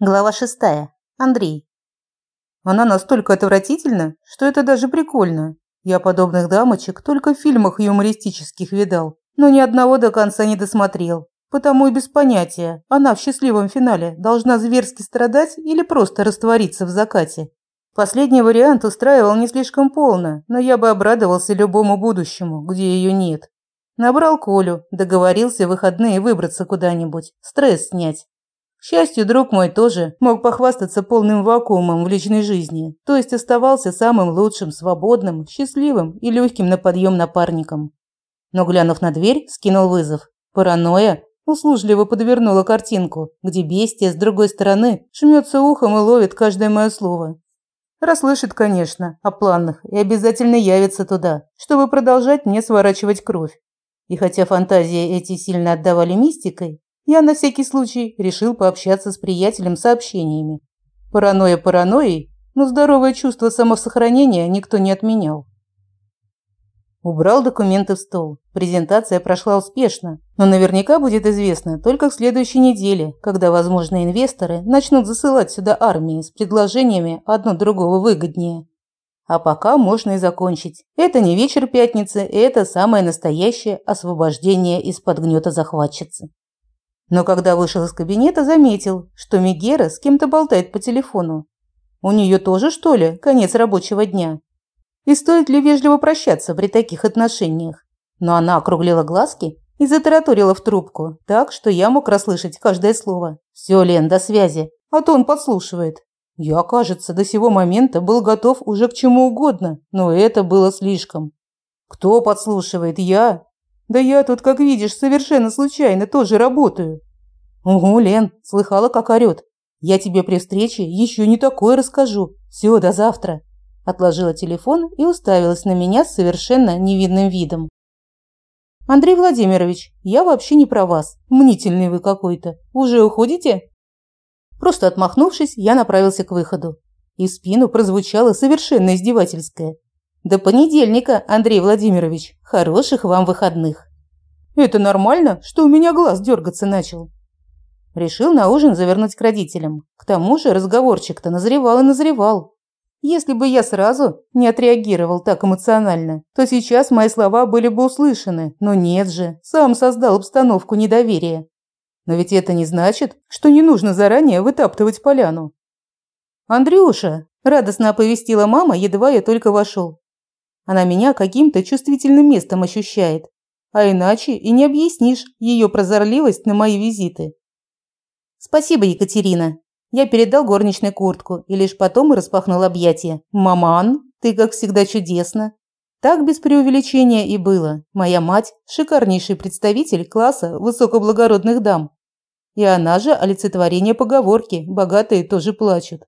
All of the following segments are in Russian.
Глава шестая. Андрей. Она настолько отвратительна, что это даже прикольно. Я подобных дамочек только в фильмах юмористических видал, но ни одного до конца не досмотрел. Потому и без понятия, она в счастливом финале должна зверски страдать или просто раствориться в закате. Последний вариант устраивал не слишком полно, но я бы обрадовался любому будущему, где ее нет. Набрал Колю, договорился в выходные выбраться куда-нибудь, стресс снять. К счастью, друг мой тоже мог похвастаться полным вакуумом в личной жизни, то есть оставался самым лучшим, свободным, счастливым и легким на подъем напарником. Но, глянув на дверь, скинул вызов. Паранойя услужливо подвернула картинку, где бестия с другой стороны шмется ухом и ловит каждое мое слово. Расслышит, конечно, о планах и обязательно явится туда, чтобы продолжать мне сворачивать кровь. И хотя фантазии эти сильно отдавали мистикой, я на всякий случай решил пообщаться с приятелем сообщениями. Паранойя паранойей, но здоровое чувство самосохранения никто не отменял. Убрал документы в стол. Презентация прошла успешно, но наверняка будет известно только в следующей неделе, когда возможные инвесторы начнут засылать сюда армии с предложениями одно другого выгоднее. А пока можно и закончить. Это не вечер пятницы, это самое настоящее освобождение из-под гнета захватчицы. Но когда вышел из кабинета, заметил, что Мегера с кем-то болтает по телефону. У нее тоже, что ли, конец рабочего дня? И стоит ли вежливо прощаться при таких отношениях? Но она округлила глазки и затараторила в трубку, так, что я мог расслышать каждое слово. «Все, Лен, до связи, а то он подслушивает». Я, кажется, до сего момента был готов уже к чему угодно, но это было слишком. «Кто подслушивает? Я?» Да я тут, как видишь, совершенно случайно тоже работаю. Угу, Лен, слыхала, как орёт. Я тебе при встрече еще не такое расскажу. Все, до завтра. Отложила телефон и уставилась на меня с совершенно невидным видом. Андрей Владимирович, я вообще не про вас. Мнительный вы какой-то. Уже уходите? Просто отмахнувшись, я направился к выходу. И в спину прозвучало совершенно издевательское. До понедельника, Андрей Владимирович. Хороших вам выходных. Это нормально, что у меня глаз дергаться начал. Решил на ужин завернуть к родителям. К тому же разговорчик-то назревал и назревал. Если бы я сразу не отреагировал так эмоционально, то сейчас мои слова были бы услышаны. Но нет же, сам создал обстановку недоверия. Но ведь это не значит, что не нужно заранее вытаптывать поляну. «Андрюша!» – радостно оповестила мама, едва я только вошел. Она меня каким-то чувствительным местом ощущает. А иначе и не объяснишь ее прозорливость на мои визиты. Спасибо, Екатерина. Я передал горничной куртку и лишь потом распахнул объятия. Маман, ты как всегда чудесно. Так без преувеличения и было. Моя мать – шикарнейший представитель класса высокоблагородных дам. И она же олицетворение поговорки «богатые тоже плачут».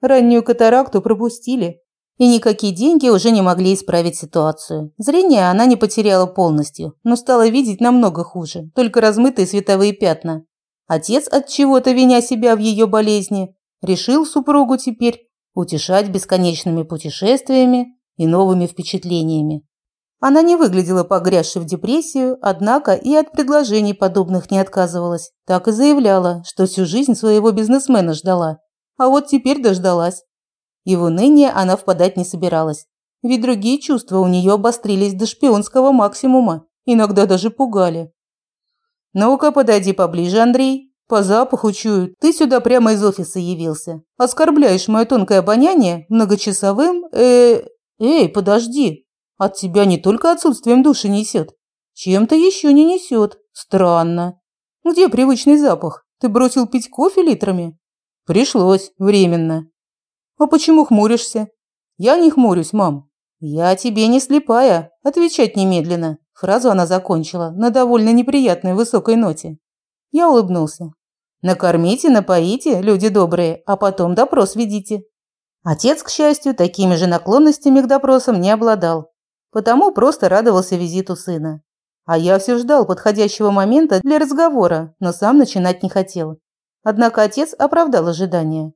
Раннюю катаракту пропустили, и никакие деньги уже не могли исправить ситуацию. Зрение она не потеряла полностью, но стала видеть намного хуже, только размытые световые пятна. Отец, от чего-то виня себя в ее болезни, решил супругу теперь утешать бесконечными путешествиями и новыми впечатлениями. Она не выглядела погрязшей в депрессию, однако и от предложений подобных не отказывалась. Так и заявляла, что всю жизнь своего бизнесмена ждала. А вот теперь дождалась. И в уныние она впадать не собиралась. Ведь другие чувства у нее обострились до шпионского максимума, иногда даже пугали. «Ну-ка, подойди поближе, Андрей. По запаху чую, ты сюда прямо из офиса явился. Оскорбляешь мое тонкое обоняние многочасовым... Э... Эй, подожди. От тебя не только отсутствием души несет. Чем-то еще не несет. Странно. Где привычный запах? Ты бросил пить кофе литрами? Пришлось, временно. А почему хмуришься? Я не хмурюсь, мам. Я тебе не слепая. Отвечать немедленно. Фразу она закончила на довольно неприятной высокой ноте. Я улыбнулся. Накормите, напоите, люди добрые, а потом допрос ведите. Отец, к счастью, такими же наклонностями к допросам не обладал, потому просто радовался визиту сына. А я все ждал подходящего момента для разговора, но сам начинать не хотел. Однако отец оправдал ожидания.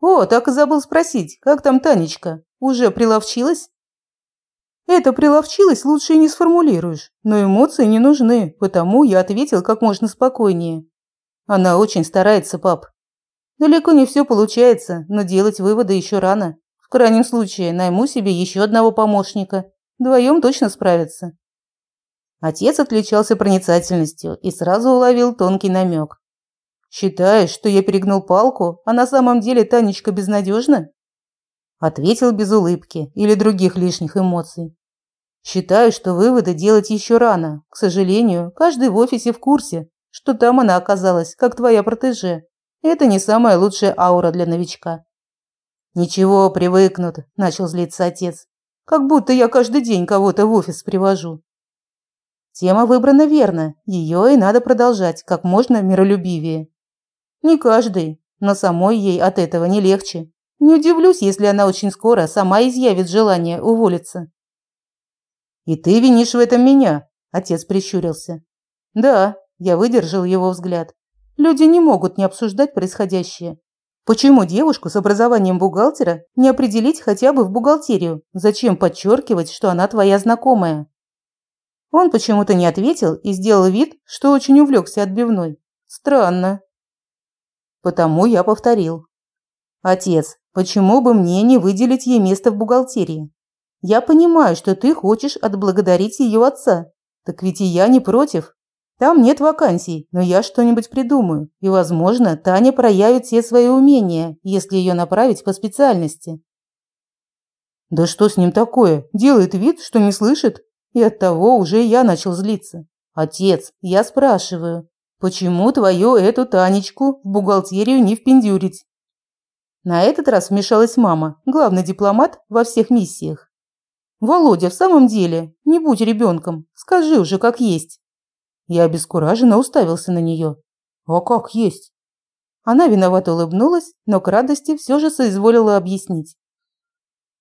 «О, так и забыл спросить, как там Танечка? Уже приловчилась?» «Это приловчилась лучше и не сформулируешь, но эмоции не нужны, потому я ответил как можно спокойнее. Она очень старается, пап». Далеко не все получается, но делать выводы еще рано. В крайнем случае, найму себе еще одного помощника. Вдвоем точно справятся. Отец отличался проницательностью и сразу уловил тонкий намек. «Считаешь, что я перегнул палку, а на самом деле Танечка безнадежна?» Ответил без улыбки или других лишних эмоций. «Считаю, что выводы делать еще рано. К сожалению, каждый в офисе в курсе, что там она оказалась, как твоя протеже. Это не самая лучшая аура для новичка». «Ничего, привыкнут», – начал злиться отец. «Как будто я каждый день кого-то в офис привожу». Тема выбрана верно, ее и надо продолжать как можно миролюбивее. Не каждый, но самой ей от этого не легче. Не удивлюсь, если она очень скоро сама изъявит желание уволиться. «И ты винишь в этом меня?» – отец прищурился. «Да», – я выдержал его взгляд. «Люди не могут не обсуждать происходящее. Почему девушку с образованием бухгалтера не определить хотя бы в бухгалтерию? Зачем подчеркивать, что она твоя знакомая?» Он почему-то не ответил и сделал вид, что очень увлекся отбивной. Странно. Потому я повторил. Отец, почему бы мне не выделить ей место в бухгалтерии? Я понимаю, что ты хочешь отблагодарить ее отца. Так ведь и я не против. Там нет вакансий, но я что-нибудь придумаю. И, возможно, Таня проявит все свои умения, если ее направить по специальности. Да что с ним такое? Делает вид, что не слышит? И оттого уже я начал злиться. Отец, я спрашиваю, почему твою эту Танечку в бухгалтерию не впендюрить? На этот раз вмешалась мама, главный дипломат во всех миссиях. Володя, в самом деле, не будь ребенком, скажи уже, как есть. Я обескураженно уставился на нее. А как есть? Она виновато улыбнулась, но к радости все же соизволила объяснить.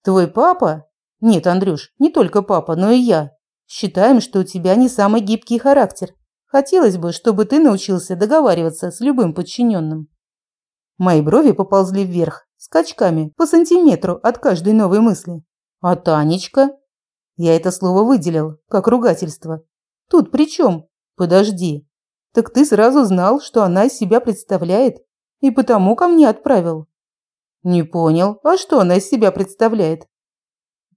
Твой папа? Нет, Андрюш, не только папа, но и я Считаем, что у тебя не самый гибкий характер. Хотелось бы, чтобы ты научился договариваться с любым подчиненным. Мои брови поползли вверх, скачками, по сантиметру от каждой новой мысли. А Танечка? Я это слово выделил, как ругательство. Тут при чем? Подожди. Так ты сразу знал, что она из себя представляет, и потому ко мне отправил. Не понял, а что она из себя представляет?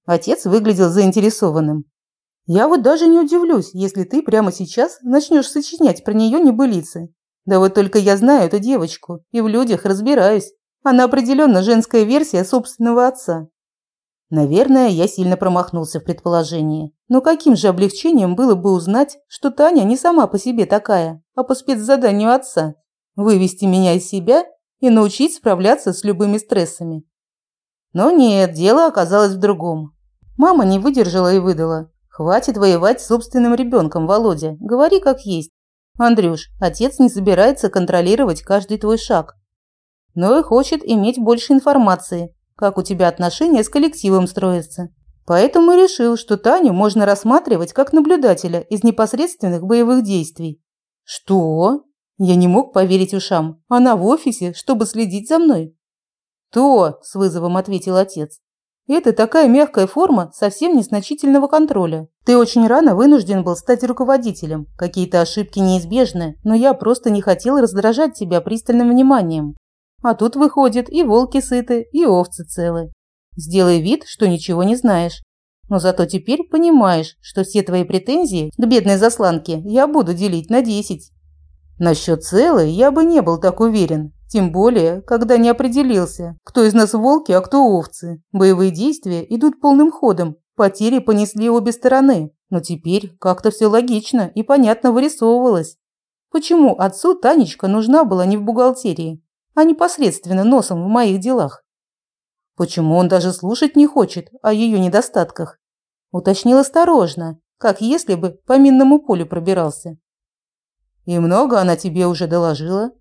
Отец выглядел заинтересованным. Я вот даже не удивлюсь, если ты прямо сейчас начнешь сочинять про нее небылицы. Да вот только я знаю эту девочку и в людях разбираюсь. Она определенно женская версия собственного отца. Наверное, я сильно промахнулся в предположении. Но каким же облегчением было бы узнать, что Таня не сама по себе такая, а по спецзаданию отца. Вывести меня из себя и научить справляться с любыми стрессами. Но нет, дело оказалось в другом. Мама не выдержала и выдала. Хватит воевать с собственным ребенком, Володя. Говори как есть. Андрюш, отец не собирается контролировать каждый твой шаг. Но и хочет иметь больше информации, как у тебя отношения с коллективом строятся. Поэтому решил, что Таню можно рассматривать как наблюдателя из непосредственных боевых действий. Что? Я не мог поверить ушам. Она в офисе, чтобы следить за мной. То, с вызовом ответил отец. Это такая мягкая форма совсем незначительного контроля. Ты очень рано вынужден был стать руководителем. Какие-то ошибки неизбежны, но я просто не хотел раздражать тебя пристальным вниманием. А тут выходит и волки сыты, и овцы целы. Сделай вид, что ничего не знаешь. Но зато теперь понимаешь, что все твои претензии к бедной засланке я буду делить на десять. Насчет целой я бы не был так уверен. Тем более, когда не определился, кто из нас волки, а кто овцы. Боевые действия идут полным ходом. Потери понесли обе стороны. Но теперь как-то все логично и понятно вырисовывалось. Почему отцу Танечка нужна была не в бухгалтерии, а непосредственно носом в моих делах? Почему он даже слушать не хочет о ее недостатках? Уточнил осторожно, как если бы по минному полю пробирался. «И много она тебе уже доложила?»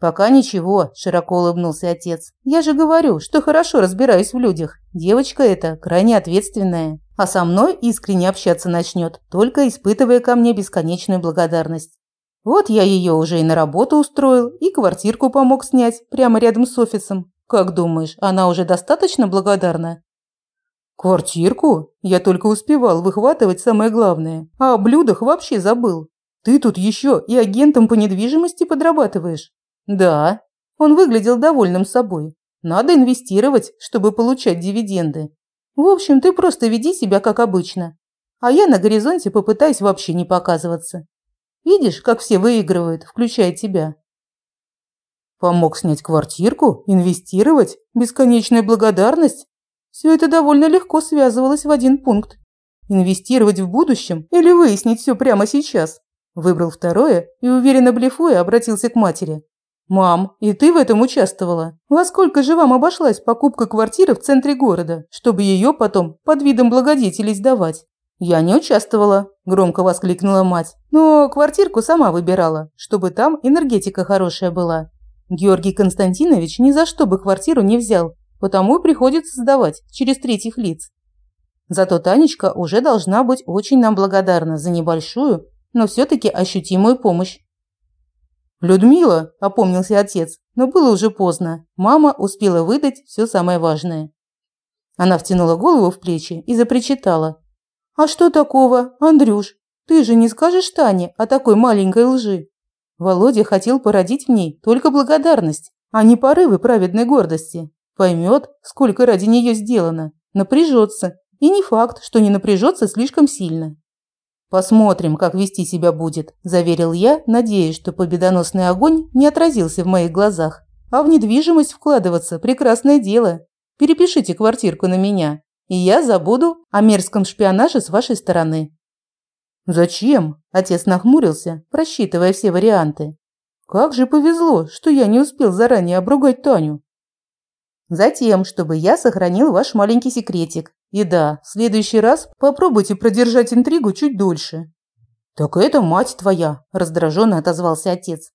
«Пока ничего», – широко улыбнулся отец. «Я же говорю, что хорошо разбираюсь в людях. Девочка эта крайне ответственная. А со мной искренне общаться начнет, только испытывая ко мне бесконечную благодарность. Вот я ее уже и на работу устроил, и квартирку помог снять прямо рядом с офисом. Как думаешь, она уже достаточно благодарна?» «Квартирку? Я только успевал выхватывать самое главное, а о блюдах вообще забыл. Ты тут еще и агентом по недвижимости подрабатываешь?» «Да». Он выглядел довольным собой. Надо инвестировать, чтобы получать дивиденды. В общем, ты просто веди себя как обычно. А я на горизонте попытаюсь вообще не показываться. Видишь, как все выигрывают, включая тебя. Помог снять квартирку, инвестировать, бесконечная благодарность. Все это довольно легко связывалось в один пункт. Инвестировать в будущем или выяснить все прямо сейчас? Выбрал второе и, уверенно блефуя, обратился к матери. «Мам, и ты в этом участвовала? Во сколько же вам обошлась покупка квартиры в центре города, чтобы ее потом под видом благодетелей сдавать?» «Я не участвовала», – громко воскликнула мать. «Но квартирку сама выбирала, чтобы там энергетика хорошая была. Георгий Константинович ни за что бы квартиру не взял, потому и приходится сдавать через третьих лиц. Зато Танечка уже должна быть очень нам благодарна за небольшую, но все-таки ощутимую помощь. «Людмила», – опомнился отец, но было уже поздно. Мама успела выдать все самое важное. Она втянула голову в плечи и запричитала. «А что такого, Андрюш? Ты же не скажешь Тане о такой маленькой лжи?» Володя хотел породить в ней только благодарность, а не порывы праведной гордости. Поймет, сколько ради нее сделано, напряжется, и не факт, что не напряжется слишком сильно. «Посмотрим, как вести себя будет», – заверил я, надеясь, что победоносный огонь не отразился в моих глазах. «А в недвижимость вкладываться – прекрасное дело. Перепишите квартирку на меня, и я забуду о мерзком шпионаже с вашей стороны». «Зачем?» – отец нахмурился, просчитывая все варианты. «Как же повезло, что я не успел заранее обругать Таню». «Затем, чтобы я сохранил ваш маленький секретик. И да, в следующий раз попробуйте продержать интригу чуть дольше». «Так это мать твоя», – раздраженно отозвался отец.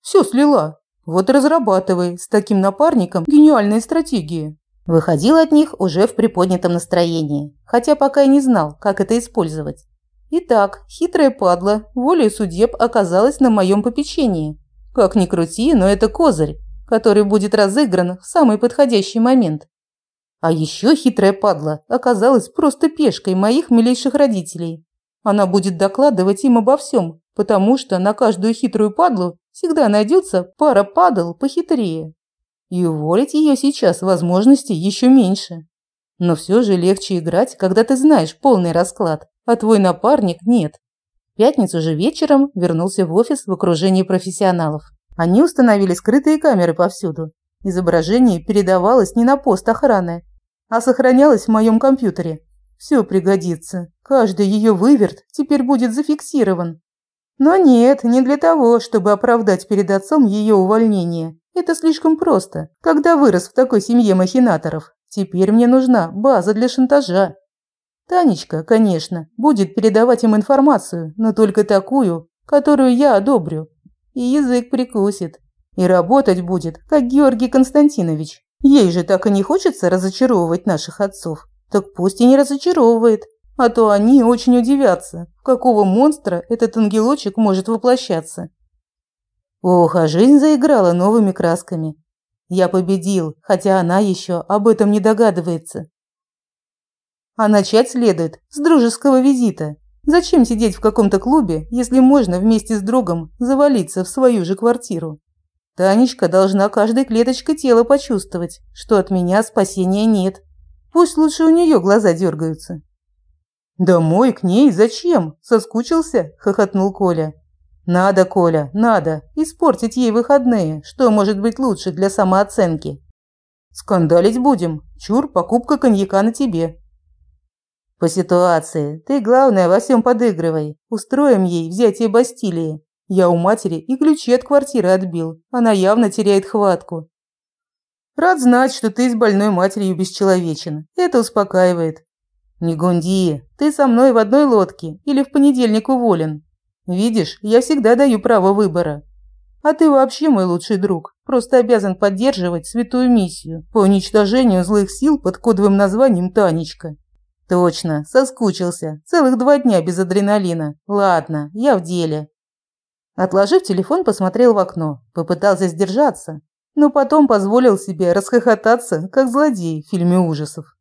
«Все слила. Вот и разрабатывай с таким напарником гениальные стратегии». Выходил от них уже в приподнятом настроении, хотя пока и не знал, как это использовать. Итак, хитрая падла волей судеб оказалась на моем попечении. Как ни крути, но это козырь, который будет разыгран в самый подходящий момент. А еще хитрая падла оказалась просто пешкой моих милейших родителей. Она будет докладывать им обо всем, потому что на каждую хитрую падлу всегда найдется пара падал похитрее. И уволить ее сейчас возможности еще меньше. Но все же легче играть, когда ты знаешь полный расклад а твой напарник нет. В пятницу же вечером вернулся в офис в окружении профессионалов. Они установили скрытые камеры повсюду. Изображение передавалось не на пост охраны, а сохранялось в моем компьютере. Все пригодится. Каждый ее выверт теперь будет зафиксирован. Но нет, не для того, чтобы оправдать перед отцом ее увольнение. Это слишком просто, когда вырос в такой семье махинаторов. Теперь мне нужна база для шантажа. Танечка, конечно, будет передавать им информацию, но только такую, которую я одобрю. И язык прикусит. И работать будет, как Георгий Константинович. Ей же так и не хочется разочаровывать наших отцов. Так пусть и не разочаровывает. А то они очень удивятся, в какого монстра этот ангелочек может воплощаться. Ох, а жизнь заиграла новыми красками. Я победил, хотя она еще об этом не догадывается. А начать следует с дружеского визита. Зачем сидеть в каком-то клубе, если можно вместе с другом завалиться в свою же квартиру? Танечка должна каждой клеточкой тела почувствовать, что от меня спасения нет. Пусть лучше у нее глаза дергаются. «Домой к ней? Зачем? Соскучился?» – хохотнул Коля. «Надо, Коля, надо. Испортить ей выходные. Что может быть лучше для самооценки?» «Скандалить будем. Чур, покупка коньяка на тебе. По ситуации. Ты, главное, во всем подыгрывай. Устроим ей взятие Бастилии. Я у матери и ключи от квартиры отбил. Она явно теряет хватку. Рад знать, что ты с больной матерью бесчеловечен. Это успокаивает. Не гунди. Ты со мной в одной лодке или в понедельник уволен. Видишь, я всегда даю право выбора. А ты вообще мой лучший друг. Просто обязан поддерживать святую миссию по уничтожению злых сил под кодовым названием Танечка. Точно, соскучился. Целых два дня без адреналина. Ладно, я в деле. Отложив телефон, посмотрел в окно. Попытался сдержаться, но потом позволил себе расхохотаться, как злодей в фильме ужасов.